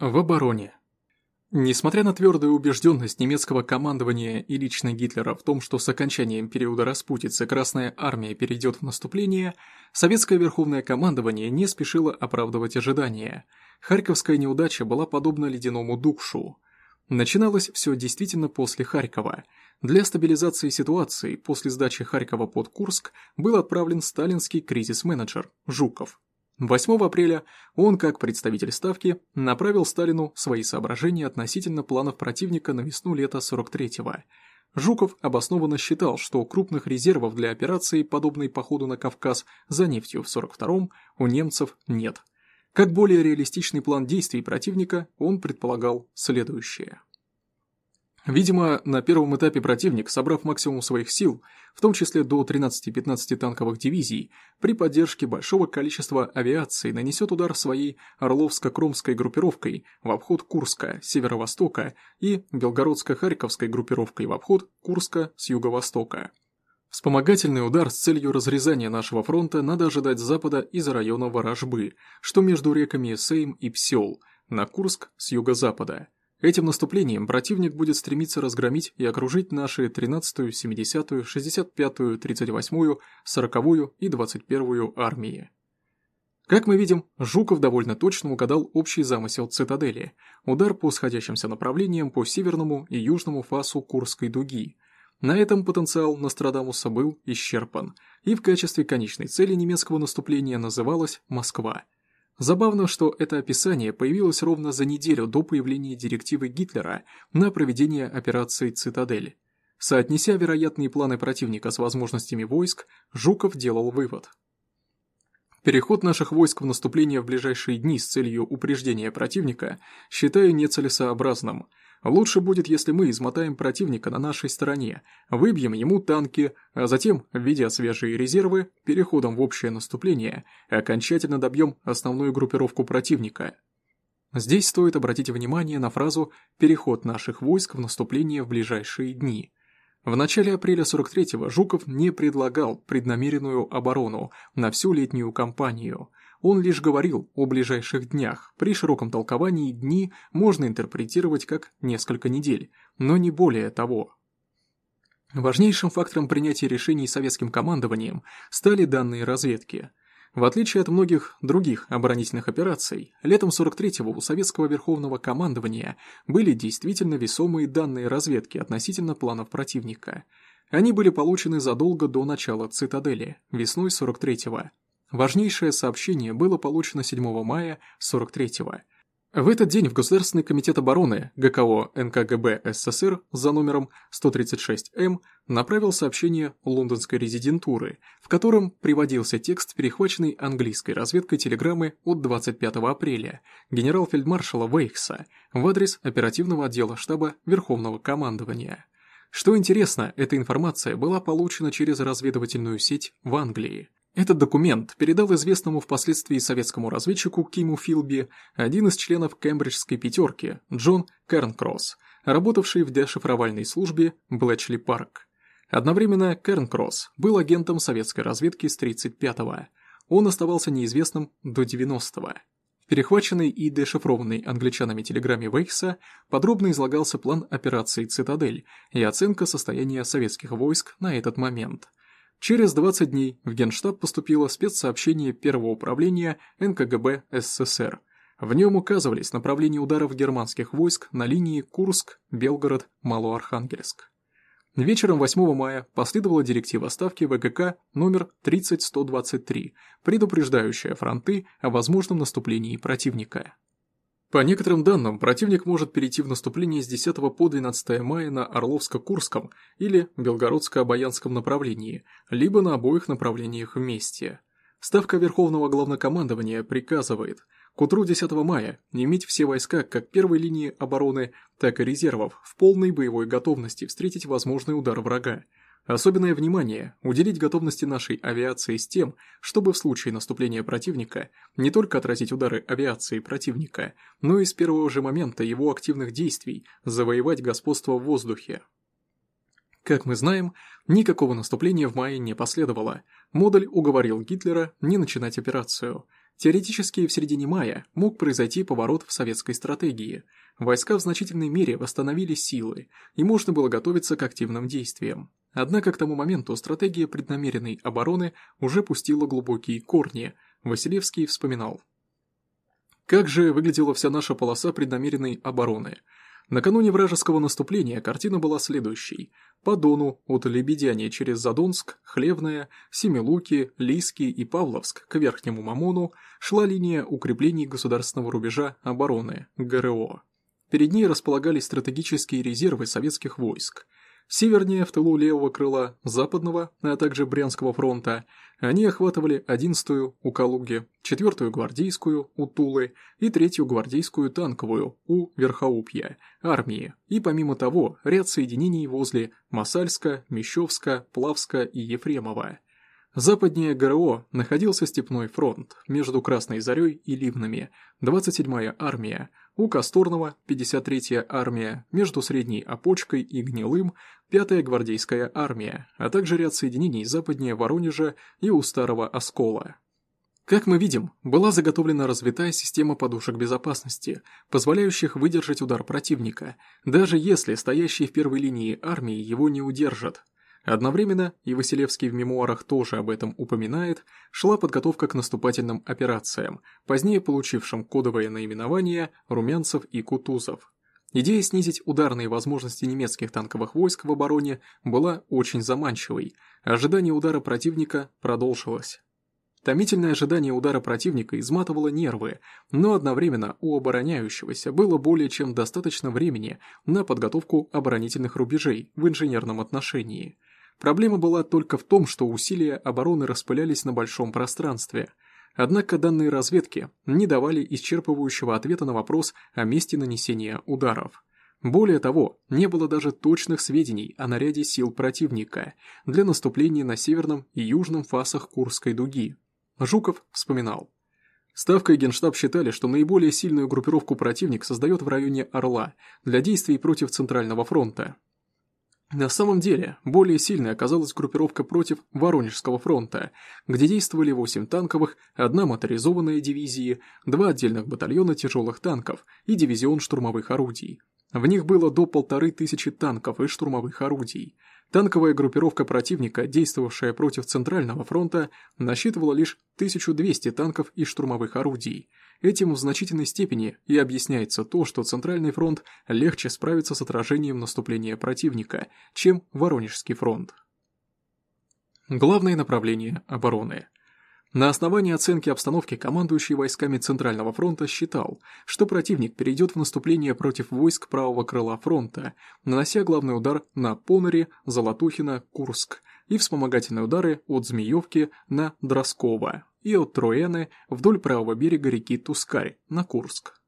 В обороне. Несмотря на твердую убежденность немецкого командования и лично Гитлера в том, что с окончанием периода распутицы Красная Армия перейдет в наступление, советское верховное командование не спешило оправдывать ожидания. Харьковская неудача была подобна ледяному душу. Начиналось все действительно после Харькова. Для стабилизации ситуации после сдачи Харькова под Курск был отправлен сталинский кризис-менеджер Жуков. 8 апреля он, как представитель Ставки, направил Сталину свои соображения относительно планов противника на весну-лето 43-го. Жуков обоснованно считал, что крупных резервов для операции, подобной походу на Кавказ за нефтью в 42-м, у немцев нет. Как более реалистичный план действий противника, он предполагал следующее. Видимо, на первом этапе противник, собрав максимум своих сил, в том числе до 13-15 танковых дивизий, при поддержке большого количества авиации нанесет удар своей Орловско-Кромской группировкой в обход Курска, северо-востока и Белгородско-Харьковской группировкой в обход Курска с юго-востока. Вспомогательный удар с целью разрезания нашего фронта надо ожидать с запада из района Ворожбы, что между реками Сейм и Псел, на Курск с юго-запада – Этим наступлением противник будет стремиться разгромить и окружить наши 13-ю, 70-ю, 65-ю, 38-ю, 40-ю и 21-ю армии. Как мы видим, Жуков довольно точно угадал общий замысел цитадели – удар по сходящимся направлениям по северному и южному фасу Курской дуги. На этом потенциал Нострадамуса был исчерпан, и в качестве конечной цели немецкого наступления называлась Москва – Забавно, что это описание появилось ровно за неделю до появления директивы Гитлера на проведение операции «Цитадель». Соотнеся вероятные планы противника с возможностями войск, Жуков делал вывод. Переход наших войск в наступление в ближайшие дни с целью упреждения противника считаю нецелесообразным – Лучше будет, если мы измотаем противника на нашей стороне, выбьем ему танки, а затем, введя свежие резервы, переходом в общее наступление, окончательно добьем основную группировку противника. Здесь стоит обратить внимание на фразу «переход наших войск в наступление в ближайшие дни». В начале апреля 43-го Жуков не предлагал преднамеренную оборону на всю летнюю кампанию – он лишь говорил о ближайших днях. При широком толковании дни можно интерпретировать как несколько недель, но не более того. Важнейшим фактором принятия решений советским командованием стали данные разведки. В отличие от многих других оборонительных операций, летом 43-го у советского верховного командования были действительно весомые данные разведки относительно планов противника. Они были получены задолго до начала цитадели, весной 43-го. Важнейшее сообщение было получено 7 мая 43-го. В этот день в Государственный комитет обороны ГКО НКГБ СССР за номером 136М направил сообщение лондонской резидентуры, в котором приводился текст перехваченной английской разведкой телеграммы от 25 апреля генерал-фельдмаршала Вейхса в адрес оперативного отдела штаба Верховного командования. Что интересно, эта информация была получена через разведывательную сеть в Англии. Этот документ передал известному впоследствии советскому разведчику Киму Филби один из членов Кембриджской пятерки, Джон Кернкросс, работавший в дешифровальной службе Блэчли Парк. Одновременно Кернкросс был агентом советской разведки с 35-го. Он оставался неизвестным до 90-го. В перехваченной и дешифрованной англичанами телеграмме Вейхса подробно излагался план операции «Цитадель» и оценка состояния советских войск на этот момент – Через 20 дней в Генштаб поступило спецсообщение Первого управления НКГБ СССР. В нем указывались направления ударов германских войск на линии Курск, Белгород, Малоархангельск. Вечером 8 мая последовала директива ставки ВГК номер 30123, предупреждающая фронты о возможном наступлении противника. По некоторым данным, противник может перейти в наступление с 10 по 12 мая на Орловско-Курском или Белгородско-Обаянском направлении, либо на обоих направлениях вместе. Ставка Верховного Главнокомандования приказывает к утру 10 мая иметь все войска как первой линии обороны, так и резервов в полной боевой готовности встретить возможный удар врага, Особенное внимание уделить готовности нашей авиации с тем, чтобы в случае наступления противника не только отразить удары авиации противника, но и с первого же момента его активных действий завоевать господство в воздухе. Как мы знаем, никакого наступления в мае не последовало. Модуль уговорил Гитлера не начинать операцию. Теоретически в середине мая мог произойти поворот в советской стратегии. Войска в значительной мере восстановили силы, и можно было готовиться к активным действиям. Однако к тому моменту стратегия преднамеренной обороны уже пустила глубокие корни, Василевский вспоминал. Как же выглядела вся наша полоса преднамеренной обороны? Накануне вражеского наступления картина была следующей. По Дону от Лебедяни через Задонск, Хлевное, Семилуки, Лиски и Павловск к Верхнему Мамону шла линия укреплений государственного рубежа обороны, ГРО. Перед ней располагались стратегические резервы советских войск – Севернее, в тылу левого крыла, западного, а также Брянского фронта, они охватывали 11-ю у Калуги, 4-ю гвардейскую у Тулы и 3-ю гвардейскую танковую у Верхоупья, армии, и помимо того ряд соединений возле Масальска, Мещовска, Плавска и Ефремова. Западнее ГРО находился Степной фронт между Красной Зарей и Ливнами, 27-я армия, у Косторного 53-я армия, между Средней Опочкой и Гнилым 5-я гвардейская армия, а также ряд соединений западнее Воронежа и у Старого Оскола. Как мы видим, была заготовлена развитая система подушек безопасности, позволяющих выдержать удар противника, даже если стоящие в первой линии армии его не удержат. Одновременно, и Василевский в мемуарах тоже об этом упоминает, шла подготовка к наступательным операциям, позднее получившим кодовое наименование «Румянцев» и «Кутузов». Идея снизить ударные возможности немецких танковых войск в обороне была очень заманчивой, ожидание удара противника продолжилось. Томительное ожидание удара противника изматывало нервы, но одновременно у обороняющегося было более чем достаточно времени на подготовку оборонительных рубежей в инженерном отношении – Проблема была только в том, что усилия обороны распылялись на большом пространстве. Однако данные разведки не давали исчерпывающего ответа на вопрос о месте нанесения ударов. Более того, не было даже точных сведений о наряде сил противника для наступления на северном и южном фасах Курской дуги. Жуков вспоминал. Ставка и Генштаб считали, что наиболее сильную группировку противник создает в районе Орла для действий против Центрального фронта, на самом деле, более сильной оказалась группировка против Воронежского фронта, где действовали 8 танковых, одна моторизованная дивизия, два отдельных батальона тяжелых танков и дивизион штурмовых орудий. В них было до полторы тысячи танков и штурмовых орудий. Танковая группировка противника, действовавшая против Центрального фронта, насчитывала лишь 1200 танков и штурмовых орудий – Этим в значительной степени и объясняется то, что Центральный фронт легче справится с отражением наступления противника, чем Воронежский фронт. Главное направление обороны. На основании оценки обстановки командующий войсками Центрального фронта считал, что противник перейдет в наступление против войск правого крыла фронта, нанося главный удар на Поноре, Золотухино, Курск и вспомогательные удары от Змеевки на Дроскова и от Троены вдоль правого берега реки Тускарь на Курск.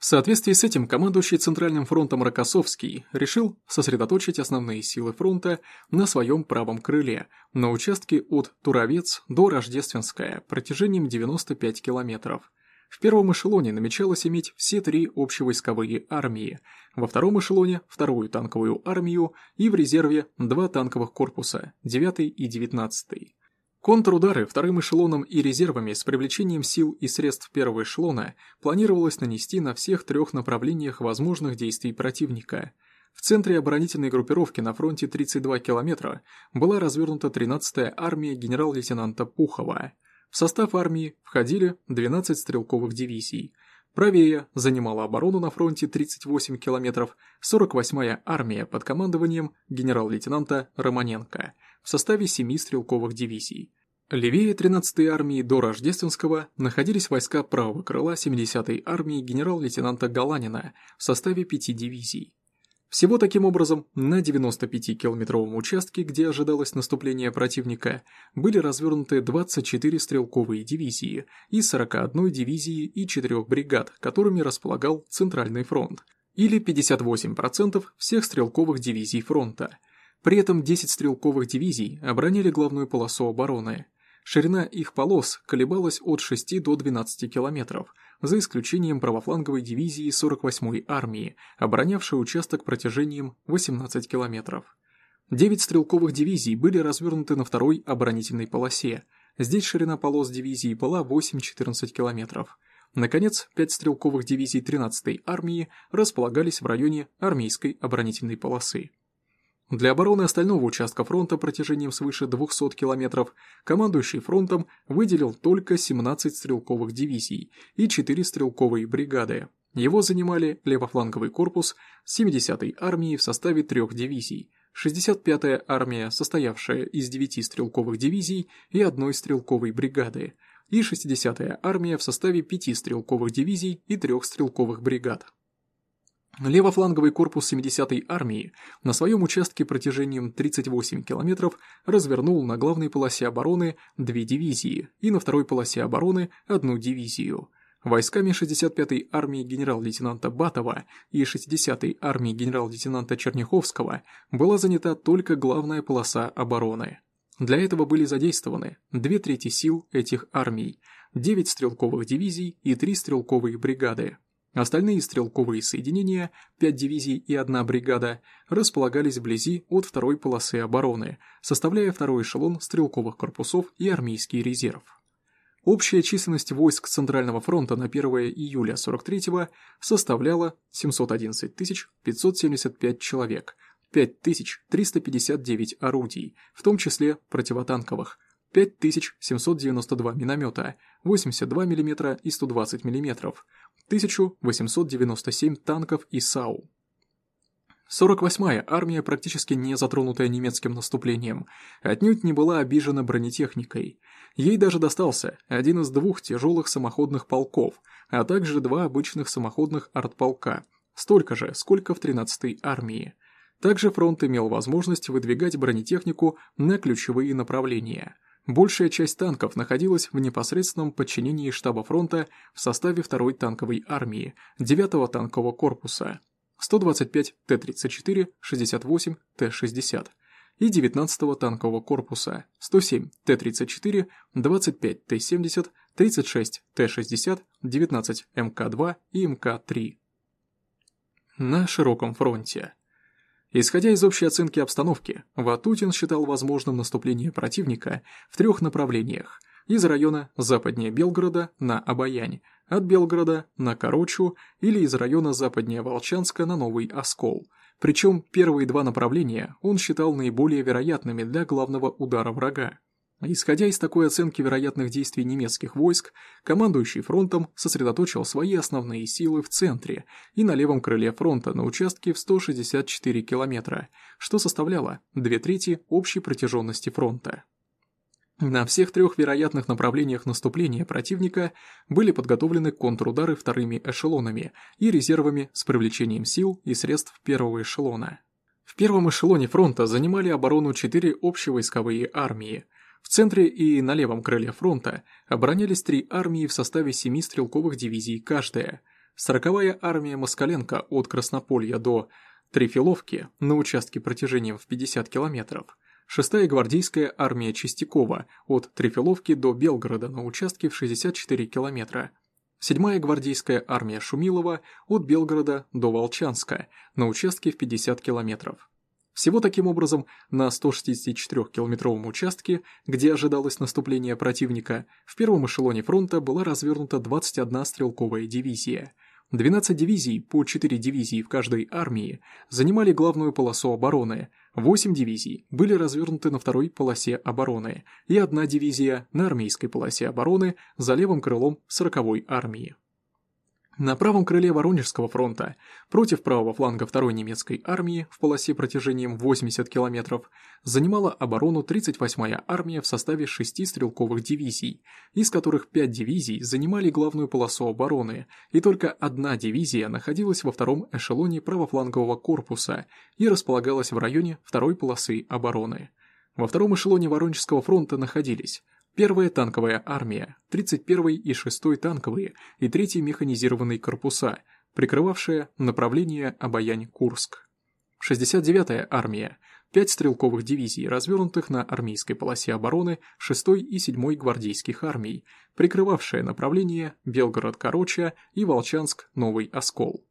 В соответствии с этим командующий Центральным фронтом Рокоссовский решил сосредоточить основные силы фронта на своем правом крыле, на участке от Туровец до Рождественская протяжением 95 километров. В первом эшелоне намечалось иметь все три общевойсковые армии, во втором эшелоне – вторую танковую армию и в резерве два танковых корпуса – 9 и 19. Контрудары вторым эшелоном и резервами с привлечением сил и средств первого эшелона планировалось нанести на всех трех направлениях возможных действий противника. В центре оборонительной группировки на фронте 32 километра была развернута 13-я армия генерал-лейтенанта Пухова. В состав армии входили 12 стрелковых дивизий. Правее занимала оборону на фронте 38 километров 48-я армия под командованием генерал-лейтенанта Романенко – в составе семи стрелковых дивизий. Левее 13-й армии до Рождественского находились войска правого крыла 70-й армии генерал-лейтенанта Галанина в составе пяти дивизий. Всего таким образом, на 95-километровом участке, где ожидалось наступление противника, были развернуты 24 стрелковые дивизии из 41 дивизии и 4 бригад, которыми располагал Центральный фронт, или 58% всех стрелковых дивизий фронта – при этом 10 стрелковых дивизий обороняли главную полосу обороны. Ширина их полос колебалась от 6 до 12 километров, за исключением правофланговой дивизии 48-й армии, оборонявшей участок протяжением 18 километров. Девять стрелковых дивизий были развернуты на второй оборонительной полосе, Здесь ширина полос дивизии была 8-14 километров. Наконец, пять стрелковых дивизий 13-й армии располагались в районе армейской оборонительной полосы. Для обороны остального участка фронта протяжением свыше 200 километров командующий фронтом выделил только 17 стрелковых дивизий и 4 стрелковые бригады. Его занимали левофланговый корпус 70-й армии в составе трех дивизий, 65-я армия, состоявшая из 9 стрелковых дивизий и одной стрелковой бригады, и 60-я армия в составе 5 стрелковых дивизий и 3 стрелковых бригад. Левофланговый корпус 70-й армии на своем участке протяжением 38 километров развернул на главной полосе обороны две дивизии и на второй полосе обороны одну дивизию. Войсками 65-й армии генерал-лейтенанта Батова и 60-й армии генерал-лейтенанта Черняховского была занята только главная полоса обороны. Для этого были задействованы две трети сил этих армий, 9 стрелковых дивизий и 3 стрелковые бригады. Остальные стрелковые соединения, 5 дивизий и одна бригада, располагались вблизи от второй полосы обороны, составляя второй эшелон стрелковых корпусов и армейский резерв. Общая численность войск Центрального фронта на 1 июля 43-го составляла 711 575 человек, 5359 орудий, в том числе противотанковых, 5792 миномета, 82 мм и 120 мм, 1897 танков и САУ. 48-я армия, практически не затронутая немецким наступлением, отнюдь не была обижена бронетехникой. Ей даже достался один из двух тяжелых самоходных полков, а также два обычных самоходных артполка, столько же, сколько в 13-й армии. Также фронт имел возможность выдвигать бронетехнику на ключевые направления – Большая часть танков находилась в непосредственном подчинении штаба фронта в составе 2-й танковой армии, 9-го танкового корпуса, 125 Т-34, 68 Т-60 и 19-го танкового корпуса, 107 Т-34, 25 Т-70, 36 Т-60, 19 МК-2 и МК-3. На широком фронте. Исходя из общей оценки обстановки, Ватутин считал возможным наступление противника в трех направлениях – из района западнее Белгорода на Обаянь, от Белгорода на Корочу или из района западнее Волчанска на Новый Оскол. Причем первые два направления он считал наиболее вероятными для главного удара врага. Исходя из такой оценки вероятных действий немецких войск, командующий фронтом сосредоточил свои основные силы в центре и на левом крыле фронта на участке в 164 километра, что составляло две трети общей протяженности фронта. На всех трех вероятных направлениях наступления противника были подготовлены контрудары вторыми эшелонами и резервами с привлечением сил и средств первого эшелона. В первом эшелоне фронта занимали оборону четыре общевойсковые армии – в центре и на левом крыле фронта оборонялись три армии в составе семи стрелковых дивизий каждая. Сороковая армия Москаленко от Краснополья до Трефиловки на участке протяжением в 50 километров. Шестая гвардейская армия Чистякова от Трефиловки до Белгорода на участке в 64 километра. Седьмая гвардейская армия Шумилова от Белгорода до Волчанска на участке в 50 километров. Всего таким образом, на 164-километровом участке, где ожидалось наступление противника, в первом эшелоне фронта была развернута 21 стрелковая дивизия. 12 дивизий, по 4 дивизии в каждой армии, занимали главную полосу обороны, 8 дивизий были развернуты на второй полосе обороны и одна дивизия на армейской полосе обороны за левым крылом 40-й армии. На правом крыле Воронежского фронта, против правого фланга второй немецкой армии в полосе протяжением 80 километров, занимала оборону 38-я армия в составе шести стрелковых дивизий, из которых пять дивизий занимали главную полосу обороны, и только одна дивизия находилась во втором эшелоне правофлангового корпуса и располагалась в районе второй полосы обороны. Во втором эшелоне Воронежского фронта находились Первая танковая армия, 31-й и 6-й танковые и 3-й механизированные корпуса, прикрывавшая направление Обаянь-Курск. 69-я армия, 5 стрелковых дивизий, развернутых на армейской полосе обороны 6-й и 7-й гвардейских армий, прикрывавшая направление Белгород-Короча и Волчанск-Новый Оскол.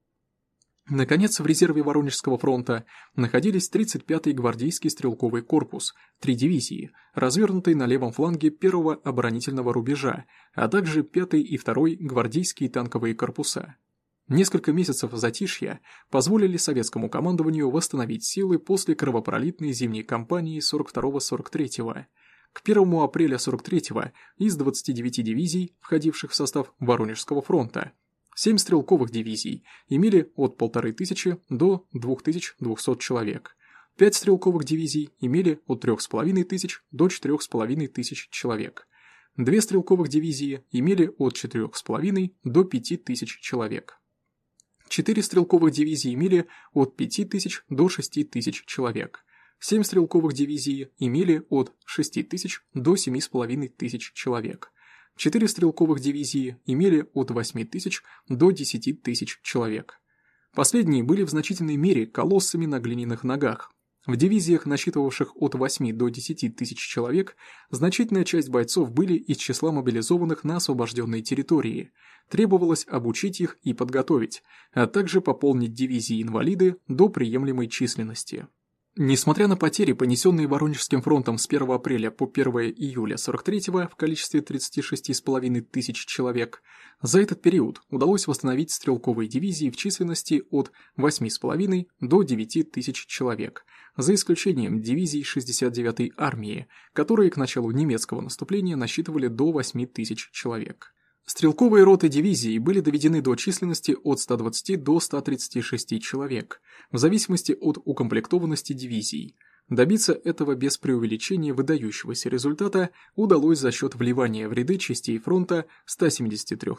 Наконец, в резерве Воронежского фронта находились 35-й гвардейский стрелковый корпус, три дивизии, развернутые на левом фланге первого оборонительного рубежа, а также 5-й и 2-й гвардейские танковые корпуса. Несколько месяцев затишья позволили советскому командованию восстановить силы после кровопролитной зимней кампании 42-43 К 1 апреля 43-го из 29 дивизий, входивших в состав Воронежского фронта, Семь стрелковых дивизий имели от 1500 до 2200 человек. Пять стрелковых дивизий имели от 3500 до 4500 человек. Две стрелковых дивизии имели от 4,5 до 5000 человек. Четыре стрелковых дивизии имели от 5000 до 6000 человек. Семь стрелковых дивизий имели от 6000 до 7500 человек. Четыре стрелковых дивизии имели от 8 тысяч до 10 тысяч человек. Последние были в значительной мере колоссами на глиняных ногах. В дивизиях, насчитывавших от 8 до 10 тысяч человек, значительная часть бойцов были из числа мобилизованных на освобожденной территории. Требовалось обучить их и подготовить, а также пополнить дивизии инвалиды до приемлемой численности. Несмотря на потери, понесенные Воронежским фронтом с 1 апреля по 1 июля 43-го в количестве 36,5 тысяч человек, за этот период удалось восстановить стрелковые дивизии в численности от 8,5 до 9 тысяч человек, за исключением дивизий 69-й армии, которые к началу немецкого наступления насчитывали до 8 тысяч человек. Стрелковые роты дивизии были доведены до численности от 120 до 136 человек, в зависимости от укомплектованности дивизий. Добиться этого без преувеличения выдающегося результата удалось за счет вливания в ряды частей фронта 173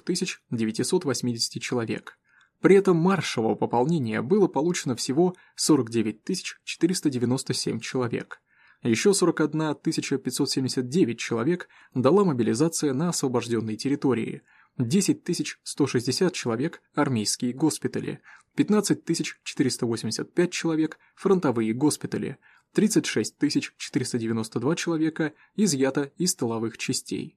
980 человек. При этом маршевого пополнения было получено всего 49 497 человек – еще 41 579 человек дала мобилизация на освобожденной территории, 10 160 человек – армейские госпитали, 15 485 человек – фронтовые госпитали, 36 492 человека изъято из тыловых частей.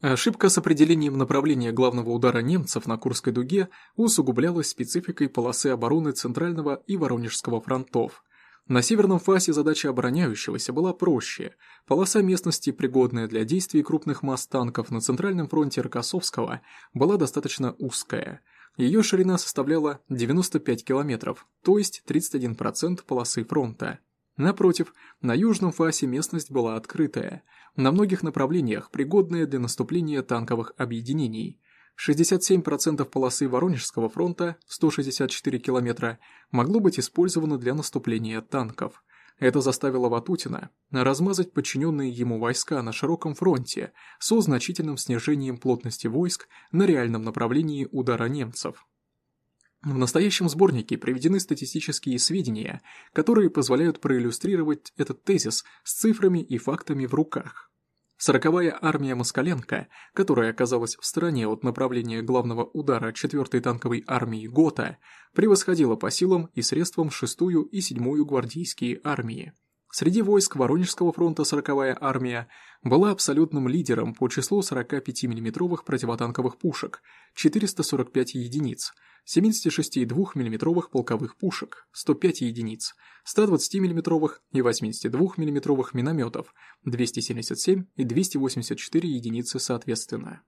Ошибка с определением направления главного удара немцев на Курской дуге усугублялась спецификой полосы обороны Центрального и Воронежского фронтов – на северном фасе задача обороняющегося была проще. Полоса местности, пригодная для действий крупных масс танков на центральном фронте Рокоссовского, была достаточно узкая. Ее ширина составляла 95 километров, то есть 31% полосы фронта. Напротив, на южном фасе местность была открытая, на многих направлениях пригодная для наступления танковых объединений – 67% полосы Воронежского фронта, 164 километра, могло быть использовано для наступления танков. Это заставило Ватутина размазать подчиненные ему войска на широком фронте со значительным снижением плотности войск на реальном направлении удара немцев. В настоящем сборнике приведены статистические сведения, которые позволяют проиллюстрировать этот тезис с цифрами и фактами в руках. Сороковая армия Москаленко, которая оказалась в стороне от направления главного удара 4-й танковой армии ГОТА, превосходила по силам и средствам 6-ю и 7-ю гвардейские армии. Среди войск Воронежского фронта 40-я армия была абсолютным лидером по числу 45 миллиметровых противотанковых пушек, 445 единиц – 76,2 мм полковых пушек, 105 единиц, 120 мм и 82 мм минометов, 277 и 284 единицы соответственно.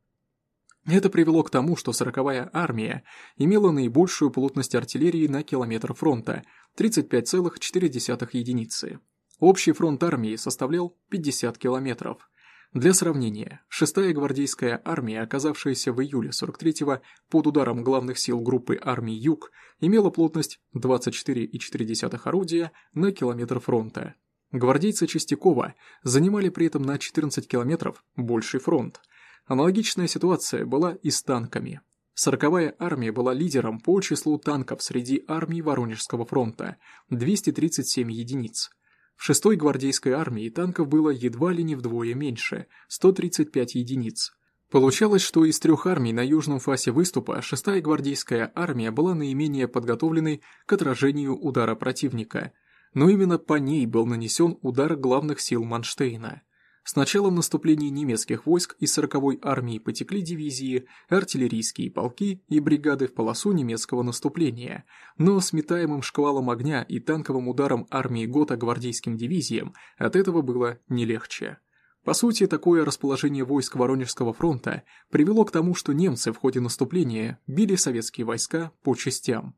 Это привело к тому, что 40-я армия имела наибольшую плотность артиллерии на километр фронта – 35,4 единицы. Общий фронт армии составлял 50 километров – для сравнения, 6-я гвардейская армия, оказавшаяся в июле 43-го под ударом главных сил группы армий Юг, имела плотность 24,4 орудия на километр фронта. Гвардейцы Чистякова занимали при этом на 14 километров больший фронт. Аналогичная ситуация была и с танками. 40-я армия была лидером по числу танков среди армий Воронежского фронта – 237 единиц – в 6-й гвардейской армии танков было едва ли не вдвое меньше – 135 единиц. Получалось, что из трех армий на южном фасе выступа 6-я гвардейская армия была наименее подготовленной к отражению удара противника, но именно по ней был нанесен удар главных сил Манштейна. С началом наступления немецких войск из 40-й армии потекли дивизии, артиллерийские полки и бригады в полосу немецкого наступления, но сметаемым шквалом огня и танковым ударом армии ГОТА гвардейским дивизиям от этого было не легче. По сути, такое расположение войск Воронежского фронта привело к тому, что немцы в ходе наступления били советские войска по частям.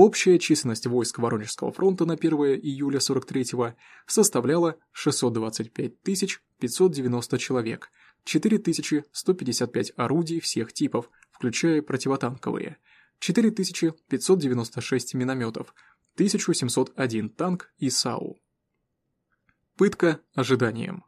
Общая численность войск Воронежского фронта на 1 июля 43-го составляла 625 590 человек, 4155 орудий всех типов, включая противотанковые, 4596 минометов, 1701 танк и САУ. Пытка ожиданием.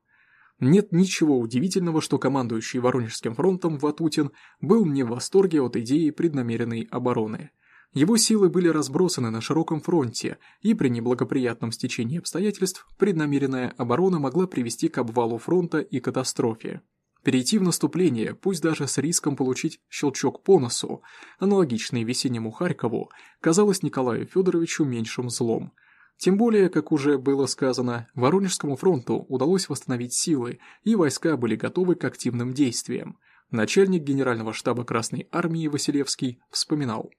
Нет ничего удивительного, что командующий Воронежским фронтом Ватутин был не в восторге от идеи преднамеренной обороны – его силы были разбросаны на широком фронте, и при неблагоприятном стечении обстоятельств преднамеренная оборона могла привести к обвалу фронта и катастрофе. Перейти в наступление, пусть даже с риском получить щелчок по носу, аналогичный весеннему Харькову, казалось Николаю Федоровичу меньшим злом. Тем более, как уже было сказано, Воронежскому фронту удалось восстановить силы, и войска были готовы к активным действиям. Начальник генерального штаба Красной Армии Василевский вспоминал.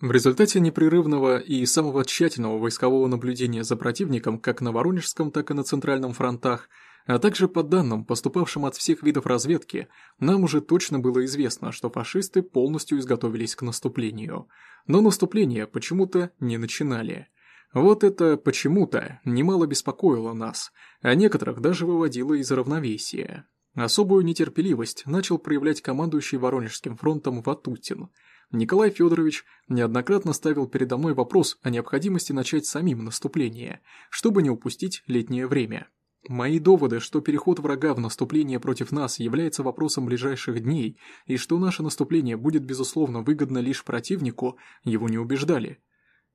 В результате непрерывного и самого тщательного войскового наблюдения за противником как на Воронежском, так и на Центральном фронтах, а также по данным, поступавшим от всех видов разведки, нам уже точно было известно, что фашисты полностью изготовились к наступлению. Но наступление почему-то не начинали. Вот это почему-то немало беспокоило нас, а некоторых даже выводило из равновесия. Особую нетерпеливость начал проявлять командующий Воронежским фронтом Ватутин – Николай Федорович неоднократно ставил передо мной вопрос о необходимости начать самим наступление, чтобы не упустить летнее время. Мои доводы, что переход врага в наступление против нас является вопросом ближайших дней и что наше наступление будет безусловно выгодно лишь противнику, его не убеждали.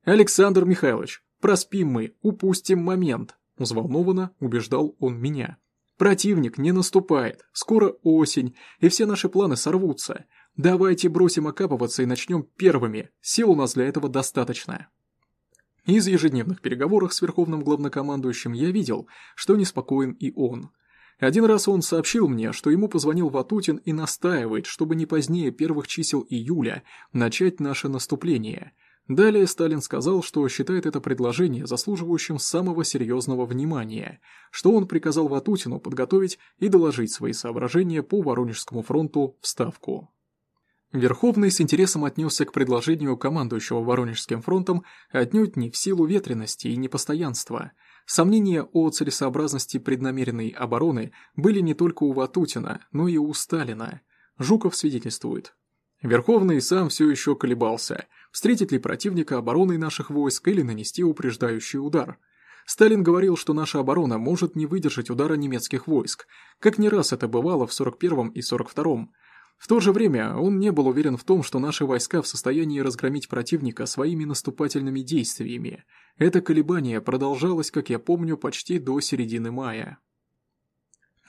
«Александр Михайлович, проспим мы, упустим момент», – взволнованно убеждал он меня. «Противник не наступает, скоро осень, и все наши планы сорвутся. Давайте бросим окапываться и начнем первыми, сил у нас для этого достаточно. Из ежедневных переговоров с верховным главнокомандующим я видел, что неспокоен и он. Один раз он сообщил мне, что ему позвонил Ватутин и настаивает, чтобы не позднее первых чисел июля начать наше наступление. Далее Сталин сказал, что считает это предложение заслуживающим самого серьезного внимания, что он приказал Ватутину подготовить и доложить свои соображения по Воронежскому фронту в Ставку. Верховный с интересом отнесся к предложению командующего Воронежским фронтом отнюдь не в силу ветренности и непостоянства. Сомнения о целесообразности преднамеренной обороны были не только у Ватутина, но и у Сталина. Жуков свидетельствует. Верховный сам все еще колебался, встретить ли противника обороной наших войск или нанести упреждающий удар. Сталин говорил, что наша оборона может не выдержать удара немецких войск, как не раз это бывало в 41-м и 42-м, в то же время он не был уверен в том, что наши войска в состоянии разгромить противника своими наступательными действиями. Это колебание продолжалось, как я помню, почти до середины мая.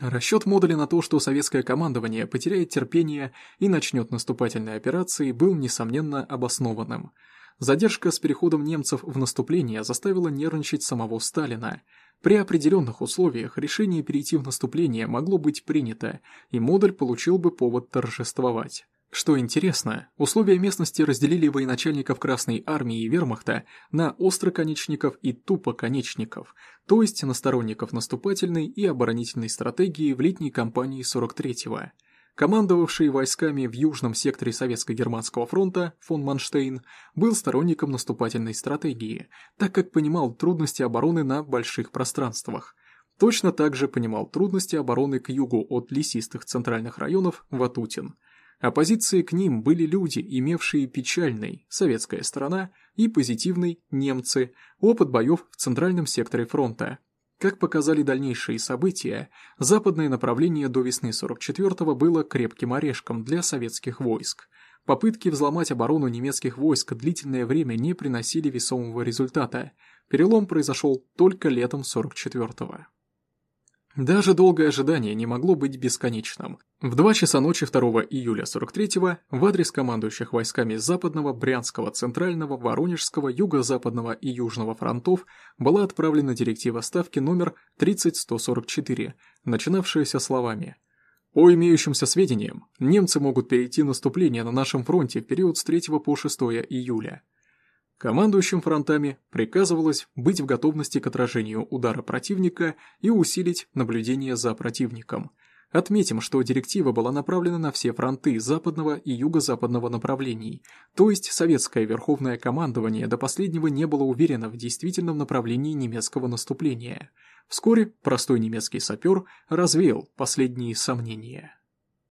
Расчет модуля на то, что советское командование потеряет терпение и начнет наступательные операции, был, несомненно, обоснованным. Задержка с переходом немцев в наступление заставила нервничать самого Сталина – при определенных условиях решение перейти в наступление могло быть принято, и модуль получил бы повод торжествовать. Что интересно, условия местности разделили военачальников Красной Армии и Вермахта на остроконечников и тупоконечников, то есть на сторонников наступательной и оборонительной стратегии в летней кампании 43-го. Командовавший войсками в южном секторе Советско-Германского фронта фон Манштейн был сторонником наступательной стратегии, так как понимал трудности обороны на больших пространствах. Точно так же понимал трудности обороны к югу от лесистых центральных районов Ватутин. Оппозиции к ним были люди, имевшие печальный, советская сторона, и позитивный, немцы, опыт боев в центральном секторе фронта, как показали дальнейшие события, западное направление до весны 44-го было крепким орешком для советских войск. Попытки взломать оборону немецких войск длительное время не приносили весомого результата. Перелом произошел только летом 44-го. Даже долгое ожидание не могло быть бесконечным. В 2 часа ночи 2 июля 43-го в адрес командующих войсками Западного, Брянского, Центрального, Воронежского, Юго-Западного и Южного фронтов была отправлена директива Ставки номер 30144, начинавшаяся словами «По имеющимся сведениям, немцы могут перейти наступление на нашем фронте в период с 3 по 6 июля». Командующим фронтами приказывалось быть в готовности к отражению удара противника и усилить наблюдение за противником. Отметим, что директива была направлена на все фронты западного и юго-западного направлений, то есть советское верховное командование до последнего не было уверено в действительном направлении немецкого наступления. Вскоре простой немецкий сапер развеял последние сомнения.